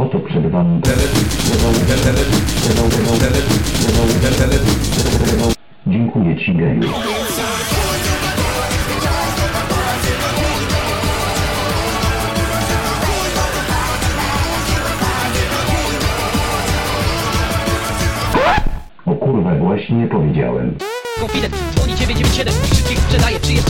Oto przed wami. Dziękuję ci, geju. O kurwa, właśnie powiedziałem. Konfident, dzwoni 997 Wszystkich sprzedaje, kurwy mety